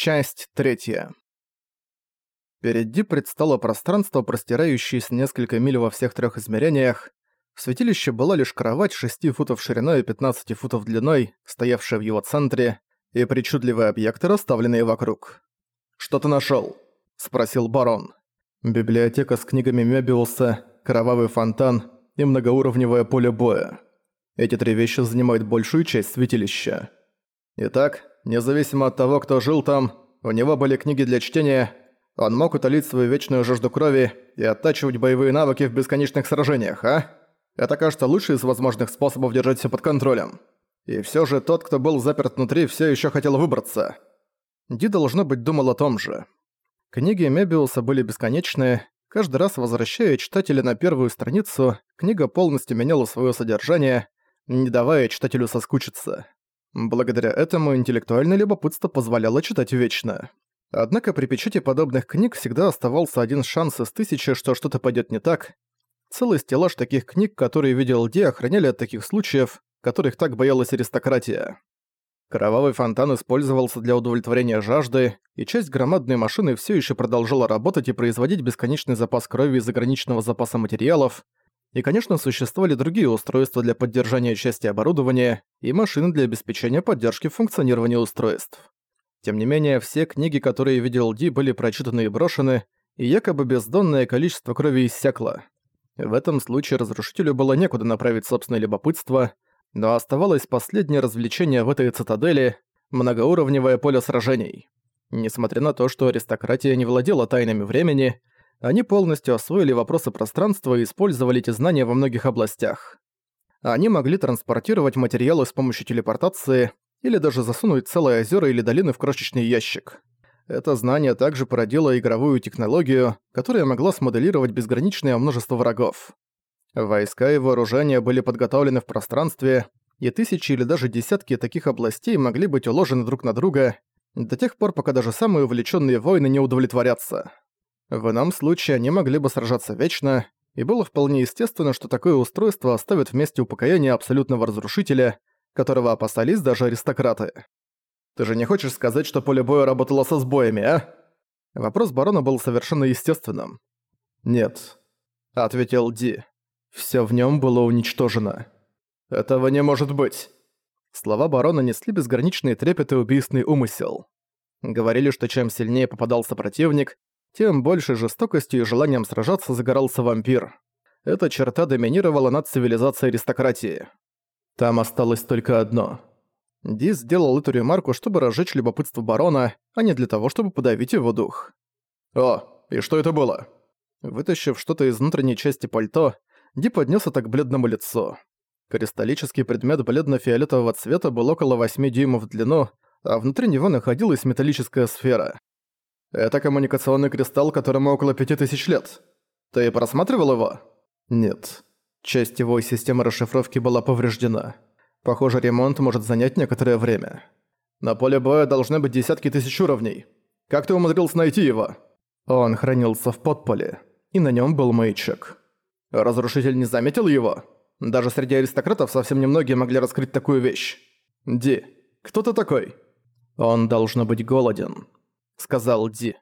Часть третья. Перед Ди предстало пространство, простирающееся несколько миль во всех трех измерениях. В святилище была лишь кровать 6 футов шириной и 15 футов длиной, стоявшая в его центре, и причудливые объекты, расставленные вокруг. «Что ты нашёл?» – спросил барон. «Библиотека с книгами Мёбиуса, кровавый фонтан и многоуровневое поле боя. Эти три вещи занимают большую часть святилища. Итак, независимо от того, кто жил там, у него были книги для чтения, он мог утолить свою вечную жажду крови и оттачивать боевые навыки в бесконечных сражениях, а? Это, кажется, лучший из возможных способов держать все под контролем. И все же тот, кто был заперт внутри, все еще хотел выбраться. Ди, должно быть, думал о том же. Книги Мебиуса были бесконечные, каждый раз возвращая читателя на первую страницу, книга полностью меняла свое содержание, не давая читателю соскучиться. Благодаря этому интеллектуальное любопытство позволяло читать вечно. Однако при печати подобных книг всегда оставался один шанс из тысячи, что что-то пойдет не так. Целый стеллаж таких книг, которые видел Ди, охраняли от таких случаев, которых так боялась аристократия. Кровавый фонтан использовался для удовлетворения жажды, и часть громадной машины все еще продолжала работать и производить бесконечный запас крови из ограниченного запаса материалов, и, конечно, существовали другие устройства для поддержания части оборудования и машины для обеспечения поддержки функционирования устройств. Тем не менее, все книги, которые видел Ди, были прочитаны и брошены, и якобы бездонное количество крови иссякло. В этом случае разрушителю было некуда направить собственное любопытство, но оставалось последнее развлечение в этой цитадели – многоуровневое поле сражений. Несмотря на то, что аристократия не владела тайнами времени, они полностью освоили вопросы пространства и использовали эти знания во многих областях. Они могли транспортировать материалы с помощью телепортации или даже засунуть целые озера или долины в крошечный ящик. Это знание также породило игровую технологию, которая могла смоделировать безграничное множество врагов. Войска и вооружения были подготовлены в пространстве, и тысячи или даже десятки таких областей могли быть уложены друг на друга до тех пор, пока даже самые увлеченные воины не удовлетворятся. В ином случае они могли бы сражаться вечно, и было вполне естественно, что такое устройство оставит вместе упокоения абсолютного разрушителя, которого опасались даже аристократы. «Ты же не хочешь сказать, что поле боя работало со сбоями, а?» Вопрос барона был совершенно естественным. «Нет», — ответил Ди. «Всё в нём было уничтожено». «Этого не может быть!» Слова барона несли безграничный трепет и убийственный умысел. Говорили, что чем сильнее попадался противник, тем больше жестокостью и желанием сражаться загорался вампир. Эта черта доминировала над цивилизацией аристократии. Там осталось только одно. Ди сделал эту ремарку, чтобы разжечь любопытство барона, а не для того, чтобы подавить его дух. «О, и что это было?» Вытащив что-то из внутренней части пальто, Ди поднес это к бледному лицу. Кристаллический предмет бледно-фиолетового цвета был около 8 дюймов в длину, а внутри него находилась металлическая сфера. Это коммуникационный кристалл, которому около пяти тысяч лет. Ты просматривал его? Нет. Часть его системы расшифровки была повреждена. Похоже, ремонт может занять некоторое время. На поле боя должны быть десятки тысяч уровней. Как ты умудрился найти его? Он хранился в подполе, и на нем был маячок. Разрушитель не заметил его? Даже среди аристократов совсем немногие могли раскрыть такую вещь. Ди, кто ты такой? Он должно быть голоден сказал Ди.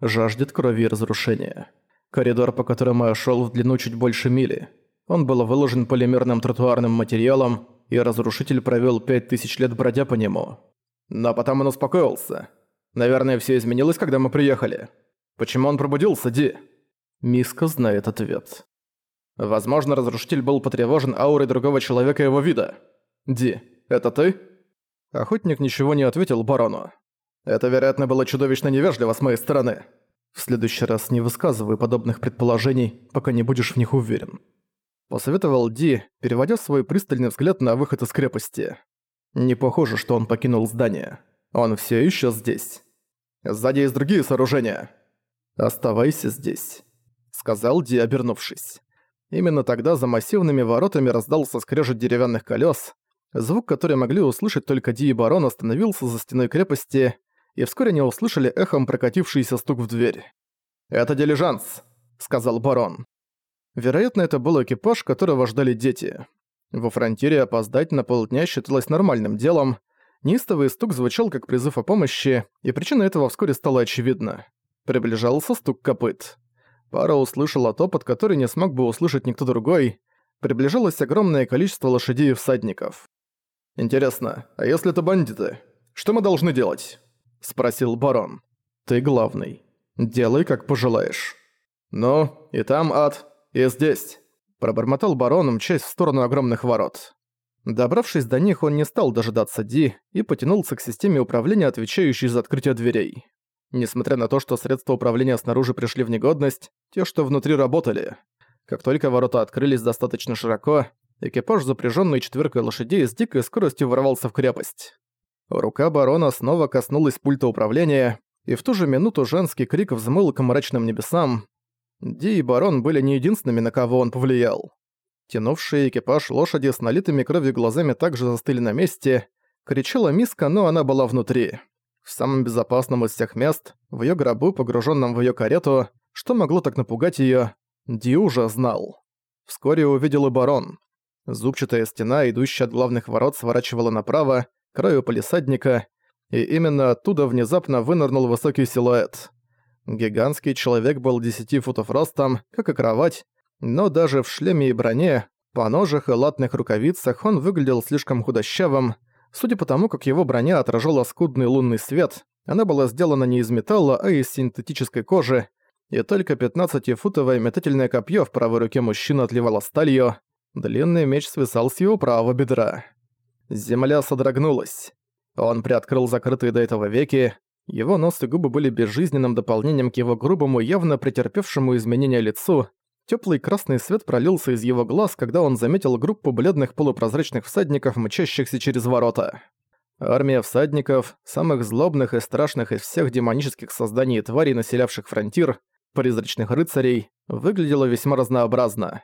«Жаждет крови и разрушения. Коридор, по которому я шел в длину чуть больше мили. Он был выложен полимерным тротуарным материалом, и разрушитель провел пять тысяч лет бродя по нему. Но потом он успокоился. Наверное, все изменилось, когда мы приехали. Почему он пробудился, Ди?» Миска знает ответ. Возможно, разрушитель был потревожен аурой другого человека его вида. «Ди, это ты?» Охотник ничего не ответил барону. Это, вероятно, было чудовищно невежливо с моей стороны. В следующий раз не высказывай подобных предположений, пока не будешь в них уверен. Посоветовал Ди, переводя свой пристальный взгляд на выход из крепости. Не похоже, что он покинул здание. Он все еще здесь. Сзади есть другие сооружения. Оставайся здесь, сказал Ди, обернувшись. Именно тогда за массивными воротами раздался скрежет деревянных колес. Звук, который могли услышать только Ди и Барон, остановился за стеной крепости, и вскоре они услышали эхом прокатившийся стук в дверь. «Это дилижанс», — сказал барон. Вероятно, это был экипаж, которого ждали дети. Во фронтире опоздать на полдня считалось нормальным делом, Неистовый стук звучал как призыв о помощи, и причина этого вскоре стала очевидна. Приближался стук копыт. Пара услышала топот, который не смог бы услышать никто другой. Приближалось огромное количество лошадей и всадников. «Интересно, а если это бандиты? Что мы должны делать?» — спросил барон. «Ты главный. Делай, как пожелаешь». «Ну, и там ад, и здесь», — пробормотал барон, мчась в сторону огромных ворот. Добравшись до них, он не стал дожидаться Ди и потянулся к системе управления, отвечающей за открытие дверей. Несмотря на то, что средства управления снаружи пришли в негодность, те, что внутри работали. Как только ворота открылись достаточно широко, экипаж, запряженный четверкой лошадей, с дикой скоростью ворвался в крепость. Рука барона снова коснулась пульта управления, и в ту же минуту женский крик взмыл к мрачным небесам. Ди и барон были не единственными, на кого он повлиял. Тянувший экипаж лошади с налитыми кровью глазами также застыли на месте. Кричала Миска, но она была внутри. В самом безопасном из всех мест, в её гробу, погруженном в её карету, что могло так напугать её, Ди уже знал. Вскоре увидел и барон. Зубчатая стена, идущая от главных ворот, сворачивала направо, краю полисадника, и именно оттуда внезапно вынырнул высокий силуэт. Гигантский человек был 10 футов ростом, как и кровать, но даже в шлеме и броне, по ножах и латных рукавицах он выглядел слишком худощавым, Судя по тому, как его броня отражала скудный лунный свет, она была сделана не из металла, а из синтетической кожи, и только 15-футовое метательное копье в правой руке мужчины отливало сталью, длинный меч свисал с его правого бедра. Земля содрогнулась. Он приоткрыл закрытые до этого веки, его нос и губы были безжизненным дополнением к его грубому, явно претерпевшему изменения лицу, Теплый красный свет пролился из его глаз, когда он заметил группу бледных полупрозрачных всадников, мчащихся через ворота. Армия всадников, самых злобных и страшных из всех демонических созданий и тварей, населявших фронтир, призрачных рыцарей, выглядела весьма разнообразно.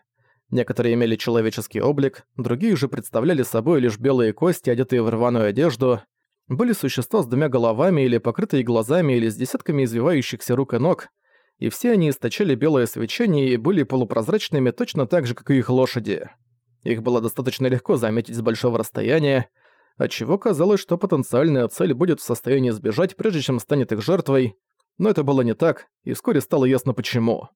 Некоторые имели человеческий облик, другие же представляли собой лишь белые кости, одетые в рваную одежду. Были существа с двумя головами или покрытые глазами или с десятками извивающихся рук и ног, и все они источали белое свечение и были полупрозрачными точно так же, как и их лошади. Их было достаточно легко заметить с большого расстояния, отчего казалось, что потенциальная цель будет в состоянии сбежать, прежде чем станет их жертвой, но это было не так, и вскоре стало ясно почему.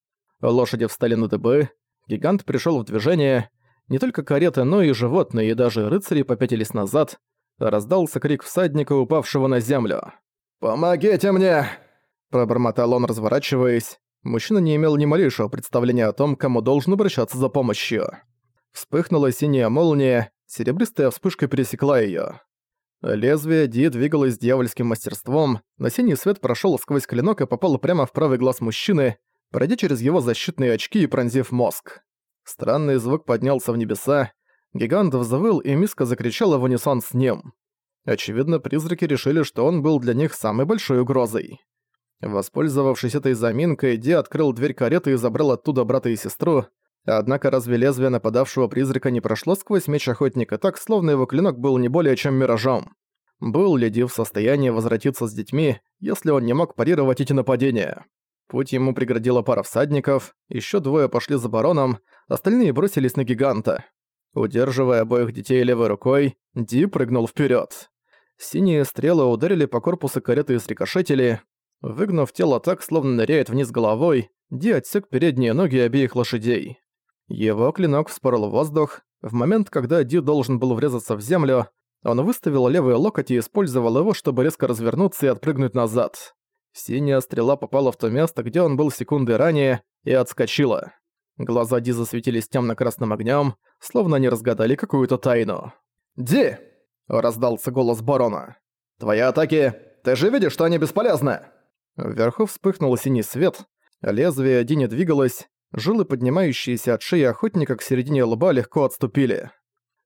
Лошади встали на дыбы, гигант пришел в движение, не только карета, но и животные, и даже рыцари попятились назад, раздался крик всадника, упавшего на землю. «Помогите мне!» Пробормотал он, разворачиваясь. Мужчина не имел ни малейшего представления о том, кому должен обращаться за помощью. Вспыхнула синяя молния, серебристая вспышка пересекла её. Лезвие Ди двигалось с дьявольским мастерством, но синий свет прошёл сквозь клинок и попал прямо в правый глаз мужчины, пройдя через его защитные очки и пронзив мозг. Странный звук поднялся в небеса, гигант взвыл, и Миска закричала в унисон с ним. Очевидно, призраки решили, что он был для них самой большой угрозой. Воспользовавшись этой заминкой, Ди открыл дверь кареты и забрал оттуда брата и сестру, однако разве лезвие нападавшего призрака не прошло сквозь меч охотника так, словно его клинок был не более чем миражом? Был ли Ди в состоянии возвратиться с детьми, если он не мог парировать эти нападения? Путь ему преградила пара всадников, еще двое пошли за бароном, остальные бросились на гиганта. Удерживая обоих детей левой рукой, Ди прыгнул вперед. Синие стрелы ударили по корпусу кареты и срикошетили, Выгнув тело так, словно ныряет вниз головой, Ди отсек передние ноги обеих лошадей. Его клинок вспорол воздух. В момент, когда Ди должен был врезаться в землю, он выставил левый локоть и использовал его, чтобы резко развернуться и отпрыгнуть назад. Синяя стрела попала в то место, где он был секунды ранее, и отскочила. Глаза Ди засветились темно-красным огнем, словно они разгадали какую-то тайну. «Ди!» — раздался голос барона. «Твои атаки... Ты же видишь, что они бесполезны!» Вверху вспыхнул синий свет, лезвие Ди не двигалось, жилы, поднимающиеся от шеи охотника к середине лба, легко отступили.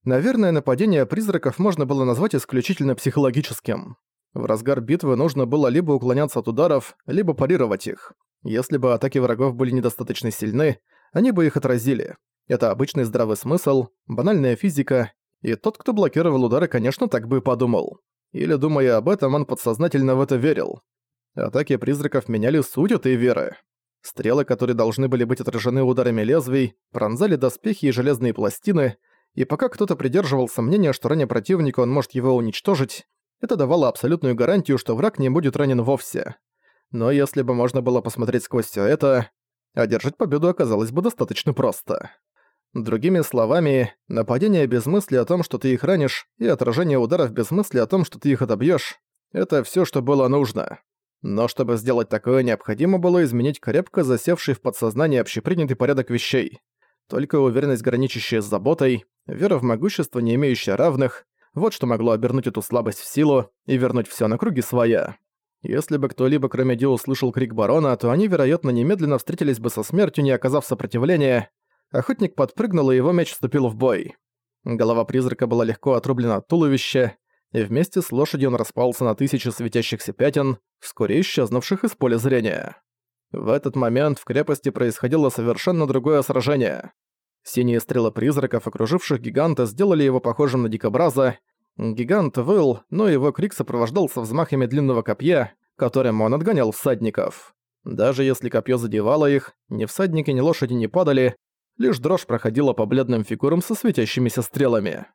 Наверное, нападение призраков можно было назвать исключительно психологическим. В разгар битвы нужно было либо уклоняться от ударов, либо парировать их. Если бы атаки врагов были недостаточно сильны, они бы их отразили. Это обычный здравый смысл, банальная физика, и тот, кто блокировал удары, конечно, так бы подумал. Или, думая об этом, он подсознательно в это верил. Атаки призраков меняли суть этой веры. Стрелы, которые должны были быть отражены ударами лезвий, пронзали доспехи и железные пластины, и пока кто-то придерживался мнения, что ранее противника он может его уничтожить, Это давало абсолютную гарантию, что враг не будет ранен вовсе. Но если бы можно было посмотреть сквозь всё это, одержать победу оказалось бы достаточно просто. Другими словами, нападение без мысли о том, что ты их ранишь, и отражение ударов без мысли о том, что ты их отобьёшь — это всё, что было нужно. Но чтобы сделать такое, необходимо было изменить крепко засевший в подсознании общепринятый порядок вещей. Только уверенность, граничащая с заботой, вера в могущество, не имеющая равных, вот что могло обернуть эту слабость в силу и вернуть всё на круги своя. Если бы кто-либо кроме Ди услышал крик барона, то они, вероятно, немедленно встретились бы со смертью, не оказав сопротивления. Охотник подпрыгнул, и его меч вступил в бой. Голова призрака была легко отрублена от туловища, и вместе с лошадью он распался на тысячи светящихся пятен, вскоре исчезнувших из поля зрения. В этот момент в крепости происходило совершенно другое сражение. Синие стрелы призраков, окруживших гиганта, сделали его похожим на дикобраза. Гигант выл, но его крик сопровождался взмахами длинного копья, которым он отгонял всадников. Даже если копье задевало их, ни всадники, ни лошади не падали, лишь дрожь проходила по бледным фигурам со светящимися стрелами.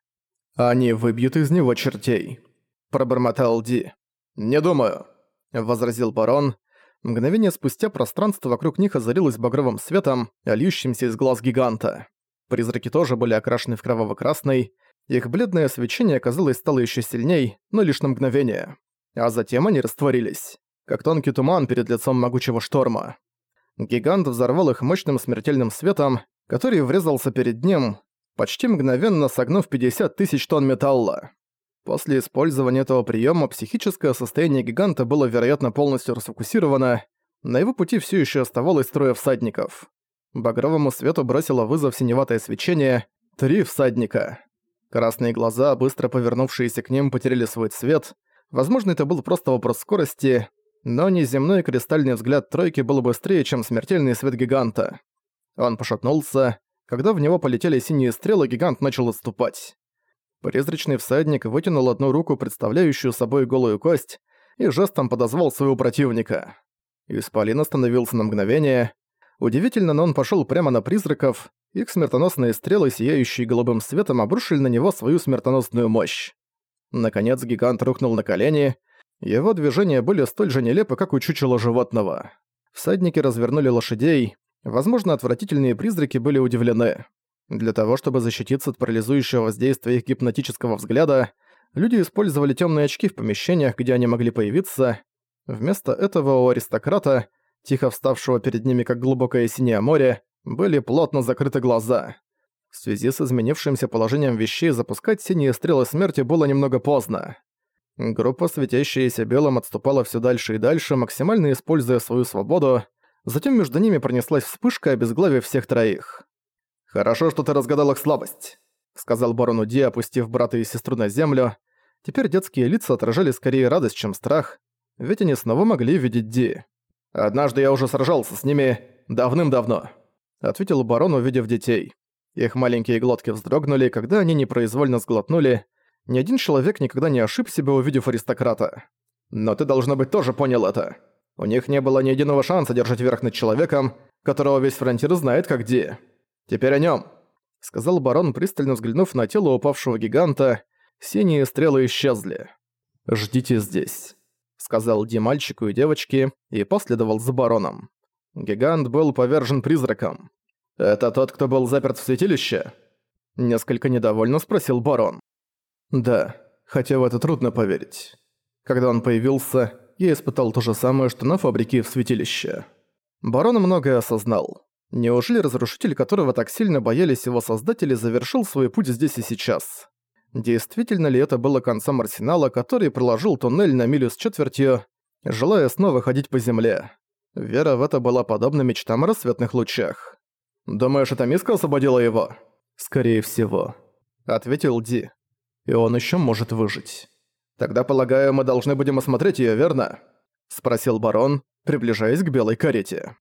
«Они выбьют из него чертей», — пробормотал Ди. «Не думаю», — возразил барон. Мгновение спустя пространство вокруг них озарилось багровым светом, льющимся из глаз гиганта. Призраки тоже были окрашены в кроваво-красный, их бледное свечение, казалось, стало еще сильней, но лишь на мгновение. А затем они растворились, как тонкий туман перед лицом могучего шторма. Гигант взорвал их мощным смертельным светом, который врезался перед ним, почти мгновенно согнув 50 тысяч тонн металла. После использования этого приема психическое состояние гиганта было, вероятно, полностью расфокусировано, на его пути все еще оставалось трое всадников. Багровому свету бросило вызов синеватое свечение «Три всадника». Красные глаза, быстро повернувшиеся к ним, потеряли свой цвет. Возможно, это был просто вопрос скорости, но неземной кристальный взгляд тройки был быстрее, чем смертельный свет гиганта. Он пошатнулся. Когда в него полетели синие стрелы, гигант начал отступать. Призрачный всадник вытянул одну руку, представляющую собой голую кость, и жестом подозвал своего противника. Исполин остановился на мгновение, Удивительно, но он пошёл прямо на призраков, их смертоносные стрелы, сияющие голубым светом, обрушили на него свою смертоносную мощь. Наконец гигант рухнул на колени, его движения были столь же нелепы, как у чучела животного. Всадники развернули лошадей, возможно, отвратительные призраки были удивлены. Для того, чтобы защититься от парализующего воздействия их гипнотического взгляда, люди использовали тёмные очки в помещениях, где они могли появиться. Вместо этого у аристократа – тихо вставшего перед ними как глубокое синее море, были плотно закрыты глаза. В связи с изменившимся положением вещей запускать синие стрелы смерти было немного поздно. Группа, светящаяся белым, отступала все дальше и дальше, максимально используя свою свободу. Затем между ними пронеслась вспышка, обезглавив всех троих. «Хорошо, что ты разгадал их слабость», — сказал барону Ди, опустив брата и сестру на землю. Теперь детские лица отражали скорее радость, чем страх, ведь они снова могли видеть Ди. «Однажды я уже сражался с ними давным-давно», — ответил барон, увидев детей. Их маленькие глотки вздрогнули, когда они непроизвольно сглотнули. Ни один человек никогда не ошиб себя, увидев аристократа. Но ты, должно быть, тоже понял это. У них не было ни единого шанса держать верх над человеком, которого весь фронтир знает как Ди. Теперь о нем, сказал барон, пристально взглянув на тело упавшего гиганта. Синие стрелы исчезли. «Ждите здесь» сказал Ди мальчику и девочке и последовал за бароном. Гигант был повержен призраком. «Это тот, кто был заперт в святилище?» Несколько недовольно спросил барон. «Да, хотя в это трудно поверить. Когда он появился, я испытал то же самое, что на фабрике в святилище». Барон многое осознал. Неужели разрушитель, которого так сильно боялись его создатели, завершил свой путь здесь и сейчас? Действительно ли это было концом арсенала, который проложил туннель на милю с четвертью, желая снова ходить по земле? Вера в это была подобна мечтам о рассветных лучах. «Думаешь, эта миска освободила его?» «Скорее всего», — ответил Ди. «И он еще может выжить». «Тогда, полагаю, мы должны будем осмотреть ее, верно?» — спросил барон, приближаясь к белой карете.